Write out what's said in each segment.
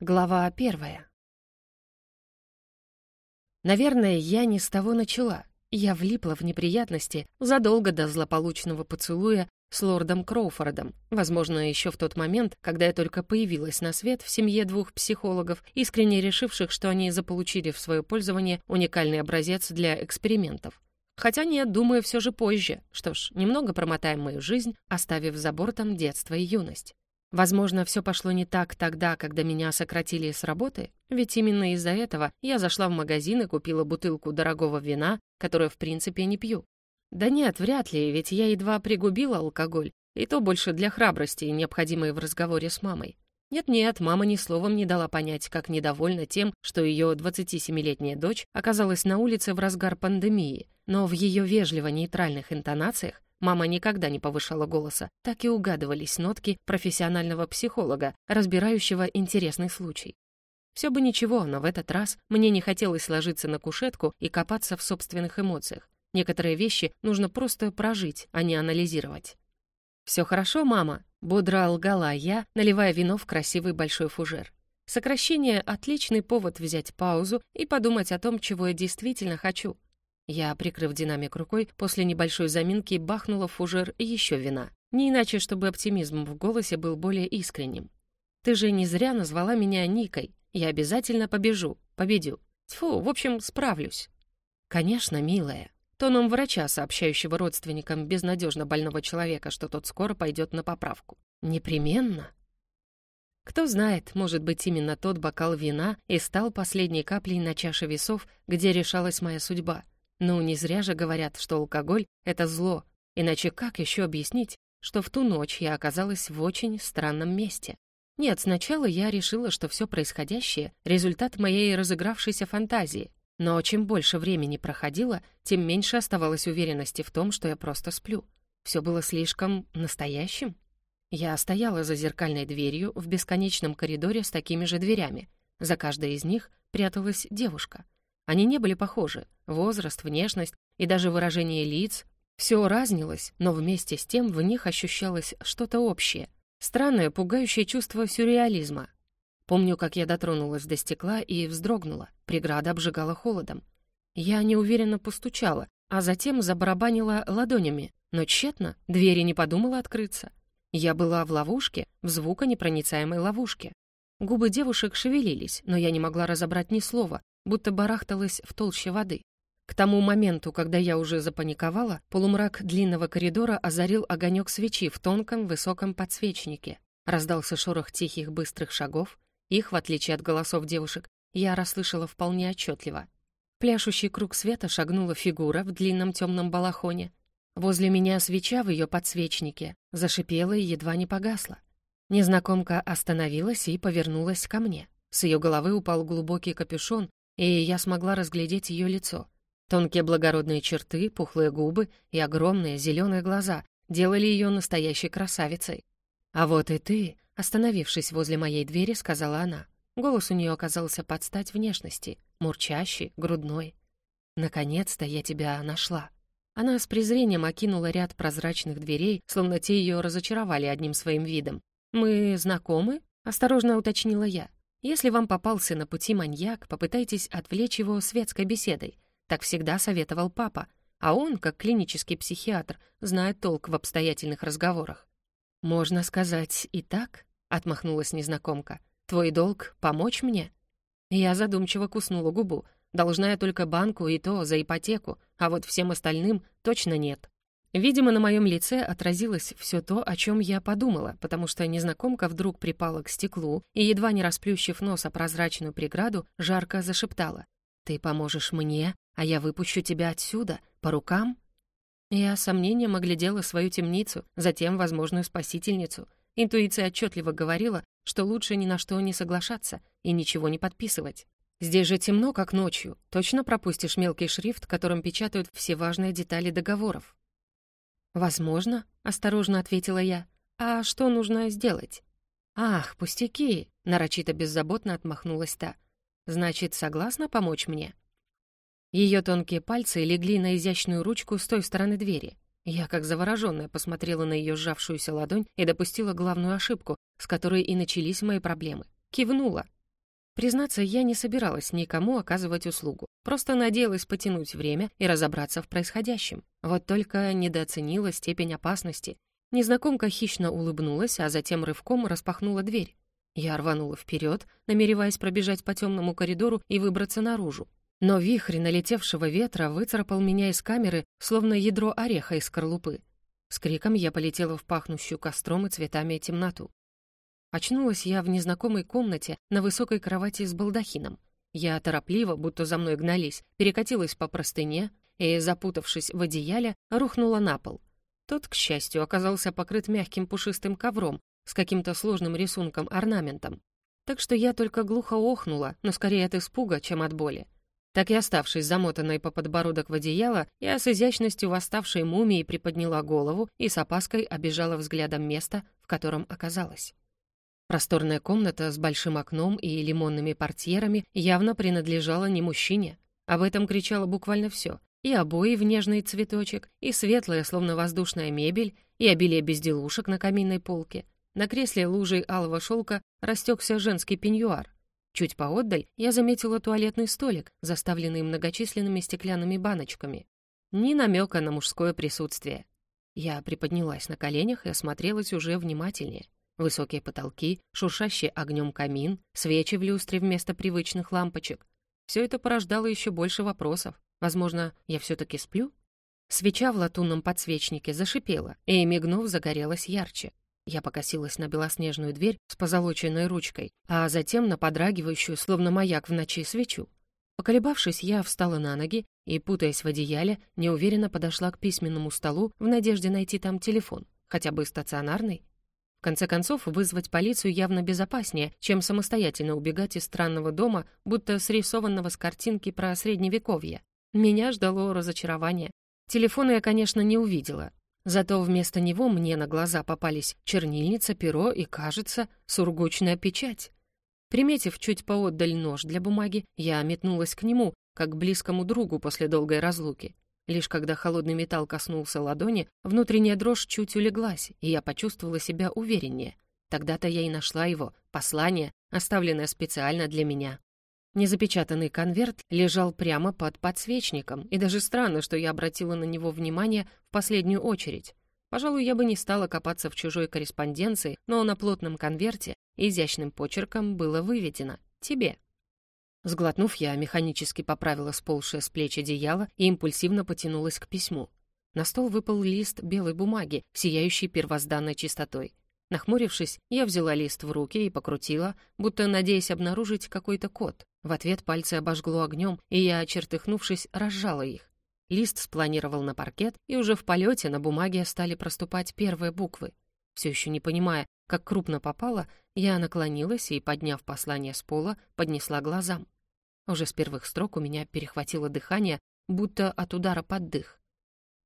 Глава первая. Наверное, я не с того начала. Я влипла в неприятности задолго до злополучного поцелуя с лордом Кроуфордом, возможно, еще в тот момент, когда я только появилась на свет в семье двух психологов, искренне решивших, что они заполучили в свое пользование уникальный образец для экспериментов. Хотя нет, думаю, все же позже. Что ж, немного промотаем мою жизнь, оставив за бортом детство и юность. Возможно, все пошло не так тогда, когда меня сократили с работы, ведь именно из-за этого я зашла в магазин и купила бутылку дорогого вина, которое в принципе не пью. Да нет, вряд ли, ведь я едва пригубила алкоголь, и то больше для храбрости, необходимой в разговоре с мамой. Нет-нет, мама ни словом не дала понять, как недовольна тем, что ее 27-летняя дочь оказалась на улице в разгар пандемии, но в ее вежливо-нейтральных интонациях Мама никогда не повышала голоса, так и угадывались нотки профессионального психолога, разбирающего интересный случай. Все бы ничего, но в этот раз мне не хотелось ложиться на кушетку и копаться в собственных эмоциях. Некоторые вещи нужно просто прожить, а не анализировать. «Все хорошо, мама?» — бодро лгала я, наливая вино в красивый большой фужер. Сокращение — отличный повод взять паузу и подумать о том, чего я действительно хочу. Я, прикрыв динамик рукой, после небольшой заминки бахнула фужер еще вина. Не иначе, чтобы оптимизм в голосе был более искренним. «Ты же не зря назвала меня Никой. Я обязательно побежу, победю. Тьфу, в общем, справлюсь». «Конечно, милая». Тоном врача, сообщающего родственникам безнадежно больного человека, что тот скоро пойдет на поправку. «Непременно». Кто знает, может быть, именно тот бокал вина и стал последней каплей на чаше весов, где решалась моя судьба — ну, не зря же говорят, что алкоголь — это зло. Иначе как еще объяснить, что в ту ночь я оказалась в очень странном месте? Нет, сначала я решила, что все происходящее — результат моей разыгравшейся фантазии. Но чем больше времени проходило, тем меньше оставалось уверенности в том, что я просто сплю. Все было слишком настоящим. Я стояла за зеркальной дверью в бесконечном коридоре с такими же дверями. За каждой из них пряталась девушка — они не были похожи. Возраст, внешность и даже выражение лиц. Все разнилось, но вместе с тем в них ощущалось что-то общее. Странное, пугающее чувство сюрреализма. Помню, как я дотронулась до стекла и вздрогнула. Преграда обжигала холодом. Я неуверенно постучала, а затем забарабанила ладонями, но тщетно, двери не подумала открыться. Я была в ловушке, в звуконепроницаемой ловушке. Губы девушек шевелились, но я не могла разобрать ни слова, будто барахталась в толще воды. К тому моменту, когда я уже запаниковала, полумрак длинного коридора озарил огонек свечи в тонком высоком подсвечнике. Раздался шорох тихих быстрых шагов. Их, в отличие от голосов девушек, я расслышала вполне отчетливо. Пляшущий круг света шагнула фигура в длинном темном балахоне. Возле меня свеча в ее подсвечнике зашипела и едва не погасла. Незнакомка остановилась и повернулась ко мне. С ее головы упал глубокий капюшон, и я смогла разглядеть ее лицо. Тонкие благородные черты, пухлые губы и огромные зеленые глаза делали ее настоящей красавицей. «А вот и ты», остановившись возле моей двери, сказала она. Голос у нее оказался под стать внешности, мурчащий, грудной. «Наконец-то я тебя нашла». Она с презрением окинула ряд прозрачных дверей, словно те ее разочаровали одним своим видом. «Мы знакомы?» — осторожно уточнила я. Если вам попался на пути маньяк, попытайтесь отвлечь его светской беседой. Так всегда советовал папа, а он, как клинический психиатр, знает толк в обстоятельных разговорах. «Можно сказать и так?» — отмахнулась незнакомка. «Твой долг — помочь мне?» Я задумчиво куснула губу. Должна я только банку и то за ипотеку, а вот всем остальным точно нет. Видимо, на моем лице отразилось все то, о чем я подумала, потому что незнакомка вдруг припала к стеклу и, едва не расплющив нос о прозрачную преграду, жарко зашептала. «Ты поможешь мне, а я выпущу тебя отсюда, по рукам?» Я с сомнением оглядела свою темницу, затем возможную спасительницу. Интуиция отчетливо говорила, что лучше ни на что не соглашаться и ничего не подписывать. Здесь же темно, как ночью. Точно пропустишь мелкий шрифт, которым печатают все важные детали договоров. «Возможно», — осторожно ответила я. «А что нужно сделать?» «Ах, пустяки!» — нарочито беззаботно отмахнулась та. «Значит, согласна помочь мне?» Ее тонкие пальцы легли на изящную ручку с той стороны двери. Я, как заворожённая, посмотрела на ее сжавшуюся ладонь и допустила главную ошибку, с которой и начались мои проблемы. Кивнула. Признаться, я не собиралась никому оказывать услугу, просто надеялась потянуть время и разобраться в происходящем. Вот только недооценила степень опасности. Незнакомка хищно улыбнулась, а затем рывком распахнула дверь. Я рванула вперед, намереваясь пробежать по темному коридору и выбраться наружу. Но вихрь налетевшего ветра выцарапал меня из камеры, словно ядро ореха из скорлупы. С криком я полетела в пахнущую костром и цветами темноту. Очнулась я в незнакомой комнате на высокой кровати с балдахином. Я торопливо, будто за мной гнались, перекатилась по простыне и, запутавшись в одеяле, рухнула на пол. Тот, к счастью, оказался покрыт мягким пушистым ковром с каким-то сложным рисунком-орнаментом. Так что я только глухо охнула, но скорее от испуга, чем от боли. Так и оставшись замотанной по подбородок в одеяло, я с изящностью восставшей мумии приподняла голову и с опаской обижала взглядом место, в котором оказалась. Просторная комната с большим окном и лимонными портьерами явно принадлежала не мужчине. Об этом кричало буквально все. И обои в нежный цветочек, и светлая, словно воздушная мебель, и обилие безделушек на каминной полке. На кресле лужей алого шелка растекся женский пеньюар. Чуть поотдаль я заметила туалетный столик, заставленный многочисленными стеклянными баночками. Ни намека на мужское присутствие. Я приподнялась на коленях и осмотрелась уже внимательнее. Высокие потолки, шуршащий огнем камин, свечи в люстре вместо привычных лампочек. Все это порождало еще больше вопросов. Возможно, я все-таки сплю? Свеча в латунном подсвечнике зашипела и, мигнув, загорелась ярче. Я покосилась на белоснежную дверь с позолоченной ручкой, а затем на подрагивающую, словно маяк в ночи, свечу. Поколебавшись, я встала на ноги и, путаясь в одеяле, неуверенно подошла к письменному столу в надежде найти там телефон, хотя бы стационарный конце концов, вызвать полицию явно безопаснее, чем самостоятельно убегать из странного дома, будто срисованного с картинки про Средневековье. Меня ждало разочарование. Телефона я, конечно, не увидела. Зато вместо него мне на глаза попались чернильница, перо и, кажется, сургучная печать. Приметив чуть поотдаль нож для бумаги, я метнулась к нему, как к близкому другу после долгой разлуки. Лишь когда холодный металл коснулся ладони, внутренняя дрожь чуть улеглась, и я почувствовала себя увереннее. Тогда-то я и нашла его, послание, оставленное специально для меня. Незапечатанный конверт лежал прямо под подсвечником, и даже странно, что я обратила на него внимание в последнюю очередь. Пожалуй, я бы не стала копаться в чужой корреспонденции, но на плотном конверте изящным почерком было выведено «Тебе». Сглотнув, я механически поправила сползшее с плеч одеяло и импульсивно потянулась к письму. На стол выпал лист белой бумаги, сияющий первозданной чистотой. Нахмурившись, я взяла лист в руки и покрутила, будто надеясь обнаружить какой-то код. В ответ пальцы обожгло огнем, и я, чертыхнувшись, разжала их. Лист спланировал на паркет, и уже в полете на бумаге стали проступать первые буквы. Все еще не понимая, как крупно попало, я наклонилась и, подняв послание с пола, поднесла глазам. Уже с первых строк у меня перехватило дыхание, будто от удара под дых.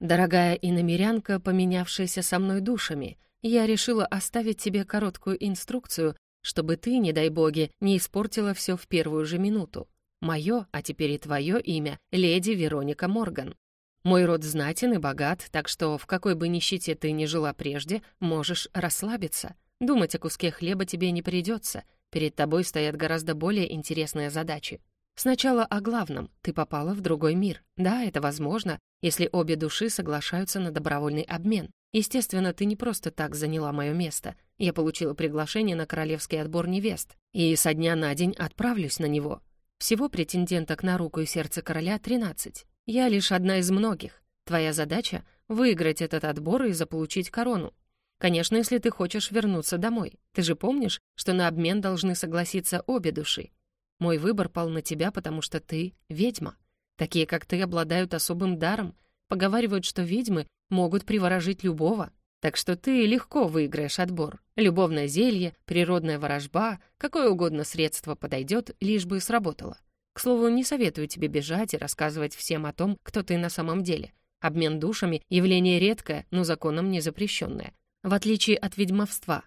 «Дорогая иномерянка, поменявшаяся со мной душами, я решила оставить тебе короткую инструкцию, чтобы ты, не дай боги, не испортила все в первую же минуту. Мое, а теперь и твое имя — леди Вероника Морган. Мой род знатен и богат, так что в какой бы нищете ты ни жила прежде, можешь расслабиться. Думать о куске хлеба тебе не придется. Перед тобой стоят гораздо более интересные задачи. Сначала о главном. Ты попала в другой мир. Да, это возможно, если обе души соглашаются на добровольный обмен. Естественно, ты не просто так заняла мое место. Я получила приглашение на королевский отбор невест. И со дня на день отправлюсь на него. Всего претенденток на руку и сердце короля 13. Я лишь одна из многих. Твоя задача — выиграть этот отбор и заполучить корону. Конечно, если ты хочешь вернуться домой. Ты же помнишь, что на обмен должны согласиться обе души. Мой выбор пал на тебя, потому что ты — ведьма. Такие, как ты, обладают особым даром. Поговаривают, что ведьмы могут приворожить любого. Так что ты легко выиграешь отбор. Любовное зелье, природная ворожба, какое угодно средство подойдет, лишь бы сработало. К слову, не советую тебе бежать и рассказывать всем о том, кто ты на самом деле. Обмен душами — явление редкое, но законом не запрещенное. В отличие от ведьмовства,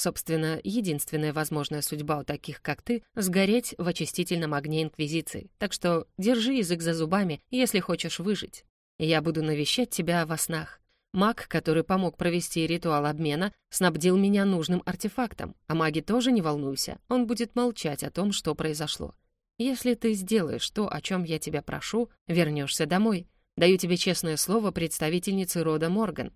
Собственно, единственная возможная судьба у таких, как ты, сгореть в очистительном огне Инквизиции. Так что держи язык за зубами, если хочешь выжить. Я буду навещать тебя во снах. Маг, который помог провести ритуал обмена, снабдил меня нужным артефактом, а маги тоже не волнуйся, он будет молчать о том, что произошло. Если ты сделаешь то, о чем я тебя прошу, вернешься домой. Даю тебе честное слово представительницы рода Морган.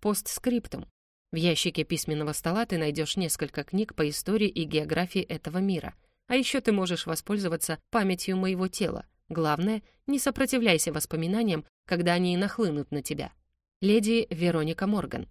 Постскриптум. В ящике письменного стола ты найдешь несколько книг по истории и географии этого мира. А еще ты можешь воспользоваться памятью моего тела. Главное, не сопротивляйся воспоминаниям, когда они нахлынут на тебя. Леди Вероника Морган.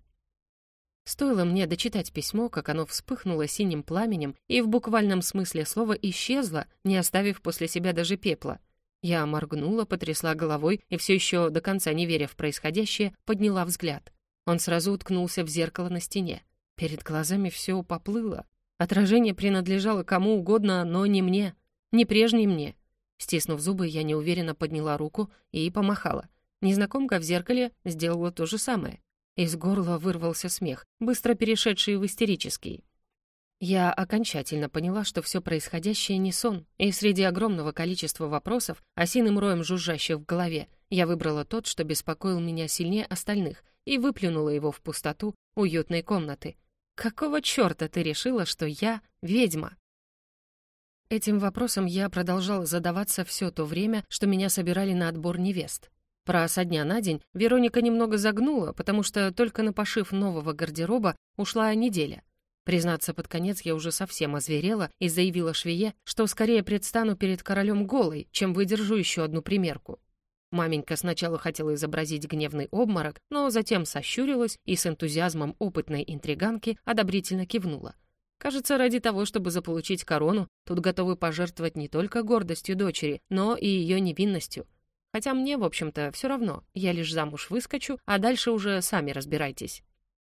Стоило мне дочитать письмо, как оно вспыхнуло синим пламенем и в буквальном смысле слова исчезло, не оставив после себя даже пепла. Я моргнула, потрясла головой и все еще до конца не веря в происходящее, подняла взгляд. Он сразу уткнулся в зеркало на стене. Перед глазами все поплыло. Отражение принадлежало кому угодно, но не мне, не прежней мне. Стиснув зубы, я неуверенно подняла руку и помахала. Незнакомка в зеркале сделала то же самое. Из горла вырвался смех, быстро перешедший в истерический. Я окончательно поняла, что все происходящее не сон, и среди огромного количества вопросов, осиным роем жужжащих в голове, я выбрала тот, что беспокоил меня сильнее остальных, и выплюнула его в пустоту уютной комнаты. «Какого чёрта ты решила, что я ведьма?» Этим вопросом я продолжала задаваться все то время, что меня собирали на отбор невест. Про со дня на день Вероника немного загнула, потому что только на пошив нового гардероба ушла неделя. Признаться, под конец я уже совсем озверела и заявила швее, что скорее предстану перед королем голой, чем выдержу еще одну примерку. Маменька сначала хотела изобразить гневный обморок, но затем сощурилась и с энтузиазмом опытной интриганки одобрительно кивнула. Кажется, ради того, чтобы заполучить корону, тут готовы пожертвовать не только гордостью дочери, но и ее невинностью. Хотя мне, в общем-то, все равно, я лишь замуж выскочу, а дальше уже сами разбирайтесь.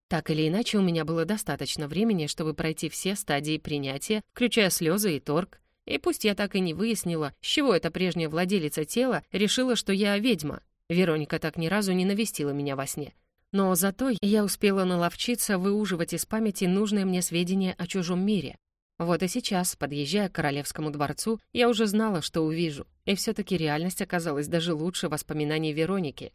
Так или иначе, у меня было достаточно времени, чтобы пройти все стадии принятия, включая слезы и торг. И пусть я так и не выяснила, с чего эта прежняя владелица тела решила, что я ведьма. Вероника так ни разу не навестила меня во сне. Но зато я успела наловчиться выуживать из памяти нужные мне сведения о чужом мире. Вот и сейчас, подъезжая к Королевскому дворцу, я уже знала, что увижу. И все-таки реальность оказалась даже лучше воспоминаний Вероники.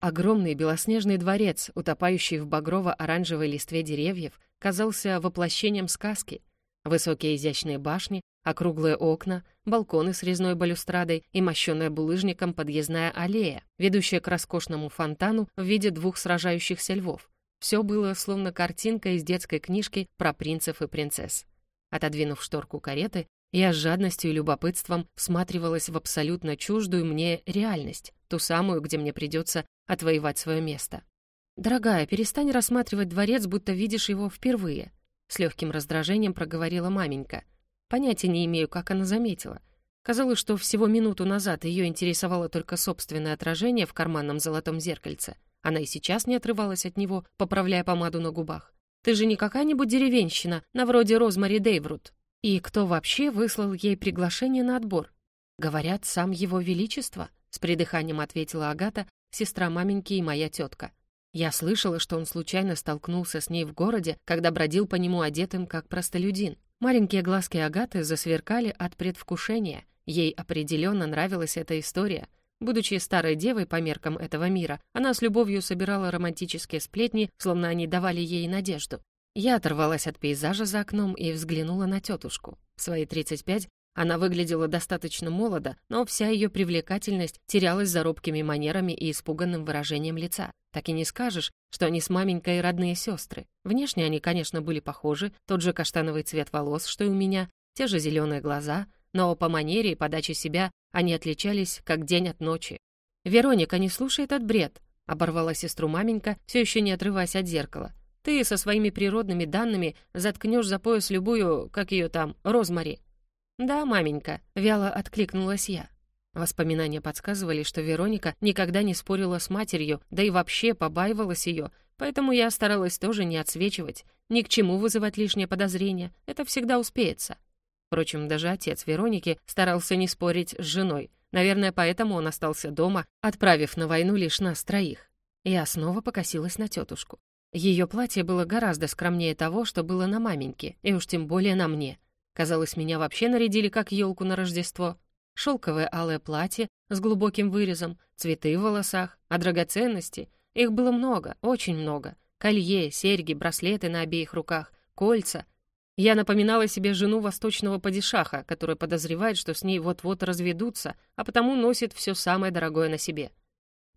Огромный белоснежный дворец, утопающий в багрово-оранжевой листве деревьев, казался воплощением сказки. Высокие изящные башни, округлые окна, балконы с резной балюстрадой и мощенная булыжником подъездная аллея, ведущая к роскошному фонтану в виде двух сражающихся львов. Все было словно картинка из детской книжки про принцев и принцесс. Отодвинув шторку кареты, я с жадностью и любопытством всматривалась в абсолютно чуждую мне реальность, ту самую, где мне придется отвоевать свое место. «Дорогая, перестань рассматривать дворец, будто видишь его впервые», с легким раздражением проговорила маменька — Понятия не имею, как она заметила. Казалось, что всего минуту назад ее интересовало только собственное отражение в карманном золотом зеркальце. Она и сейчас не отрывалась от него, поправляя помаду на губах. «Ты же не какая-нибудь деревенщина, на вроде Розмари Дейврут. И кто вообще выслал ей приглашение на отбор?» «Говорят, сам его величество», — с придыханием ответила Агата, сестра маменьки и моя тетка. Я слышала, что он случайно столкнулся с ней в городе, когда бродил по нему одетым как простолюдин. Маленькие глазки Агаты засверкали от предвкушения. Ей определенно нравилась эта история. Будучи старой девой по меркам этого мира, она с любовью собирала романтические сплетни, словно они давали ей надежду. Я оторвалась от пейзажа за окном и взглянула на тетушку. В свои 35 она выглядела достаточно молодо, но вся ее привлекательность терялась за робкими манерами и испуганным выражением лица. Так и не скажешь, что они с маменькой родные сестры. Внешне они, конечно, были похожи, тот же каштановый цвет волос, что и у меня, те же зеленые глаза, но по манере и подаче себя они отличались как день от ночи. «Вероника, не слушай этот бред», — оборвала сестру маменька, все еще не отрываясь от зеркала. «Ты со своими природными данными заткнешь за пояс любую, как ее там, Розмари». «Да, маменька», — вяло откликнулась я. Воспоминания подсказывали, что Вероника никогда не спорила с матерью, да и вообще побаивалась ее, поэтому я старалась тоже не отсвечивать, ни к чему вызывать лишнее подозрение, это всегда успеется. Впрочем, даже отец Вероники старался не спорить с женой, наверное, поэтому он остался дома, отправив на войну лишь нас троих. Я снова покосилась на тетушку. Ее платье было гораздо скромнее того, что было на маменьке, и уж тем более на мне. Казалось, меня вообще нарядили как елку на Рождество — шелковое алое платье с глубоким вырезом, цветы в волосах, а драгоценности, Их было много, очень много. Колье, серьги, браслеты на обеих руках, кольца. Я напоминала себе жену восточного падишаха, которая подозревает, что с ней вот-вот разведутся, а потому носит все самое дорогое на себе.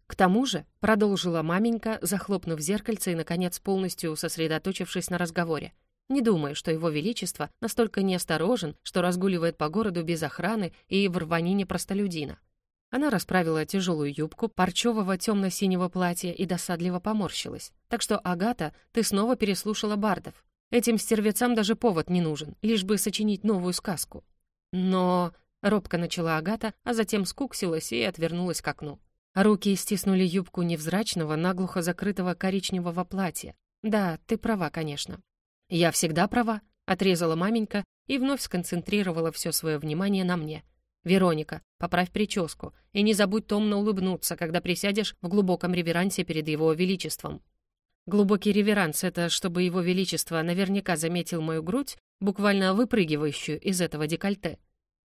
К тому же, продолжила маменька, захлопнув зеркальце и, наконец, полностью сосредоточившись на разговоре, не думаю, что его величество настолько неосторожен, что разгуливает по городу без охраны и в рванине простолюдина. Она расправила тяжелую юбку парчевого темно-синего платья и досадливо поморщилась. Так что, Агата, ты снова переслушала бардов. Этим стервецам даже повод не нужен, лишь бы сочинить новую сказку. Но... Робко начала Агата, а затем скуксилась и отвернулась к окну. Руки стиснули юбку невзрачного, наглухо закрытого коричневого платья. Да, ты права, конечно. Я всегда права, отрезала маменька и вновь сконцентрировала все свое внимание на мне. «Вероника, поправь прическу и не забудь томно улыбнуться, когда присядешь в глубоком реверансе перед его величеством». Глубокий реверанс — это чтобы его величество наверняка заметил мою грудь, буквально выпрыгивающую из этого декольте.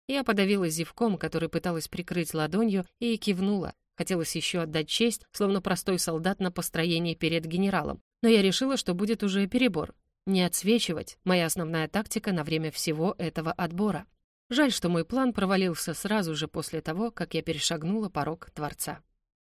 Я подавилась зевком, который пыталась прикрыть ладонью, и кивнула. Хотелось еще отдать честь, словно простой солдат на построении перед генералом. Но я решила, что будет уже перебор. Не отсвечивать — моя основная тактика на время всего этого отбора. Жаль, что мой план провалился сразу же после того, как я перешагнула порог Творца.